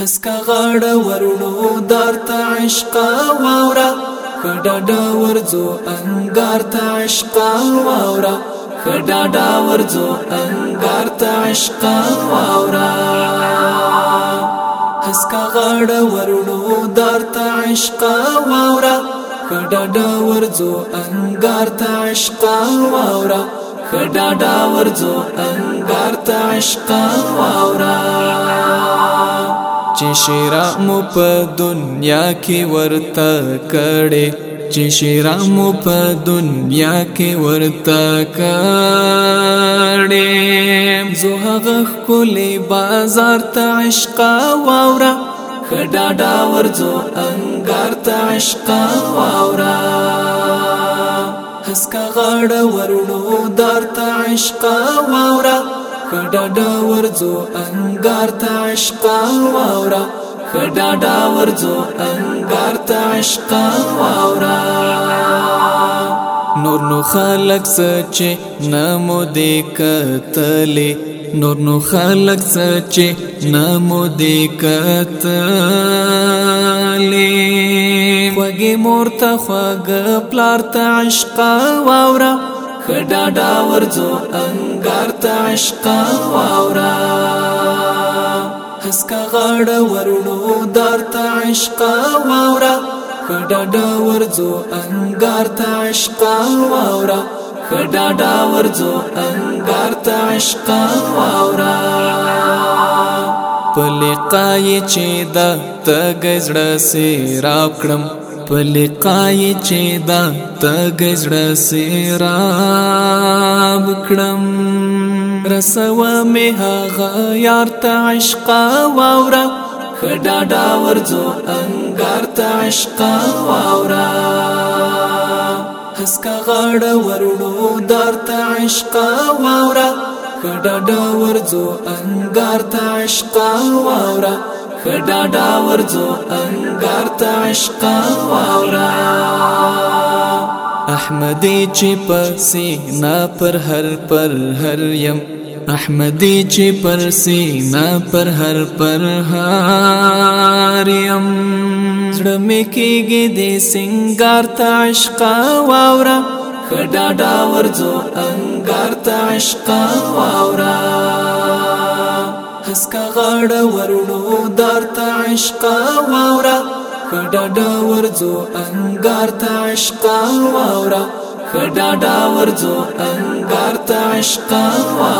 هسکا غاړه ورونو دار ته عشق واورا خډاډا ورځو انګار ته عشق واورا خډاډا ورځو انګار ته عشق واورا هسکا غاړه ورونو دار ته عشق واورا خډاډا ورځو انګار ته عشق واورا خډاډا ورځو انګار ته عشق واورا چې شیرام په دنیا کې ورته کړي چې شیرام په دنیا کې ورته کړي زه هغه کلی بازار ته عشق واورا خډا دا ورځو انګار ته عشق واورا حس کا غړ ورونو دار ته عشق واورا خډاډا ورځو انګار ته عشق واورا خډاډا ورځو انګار ته عشق واورا نور نو خلق سچ نامو دې کتلې نور نو خلق سچ نامو دې کتلې خوږې مور ته خوږ پلار ته عشق واورا خډا ډا ورځو انګار ته عشق واورا حسکا غړ ورنو دار ته عشق واورا خډا ډا ورځو انګار ته عشق واورا خډا ډا ورځو انګار ته عشق واورا په لقای چې د تګ زړه سي راکړم پلقای چې دا تګزړه سیراب کړم رسوا می هغه یار ته عشق واورا خډا ډا ورځو انګار ته عشق واورا حسکا غړ ورړو دار ته عشق واورا خډا ډا ورځو انګار ته عشق واورا په ډاډا ورځو انګار ته عشق واورا احمدی چې په سینا پر هر پر هر یم احمدی چې پر سینا پر هر پر هر یم زړه مې کېږي د سنگار ته عشق واورا خډا ډا ورځو انګار ته عشق واورا اس کا غاړه ورونو دار ته عشق واورا خډاډا ورځو انګار ته عشق واورا خډاډا ورځو انګار ته عشق واورا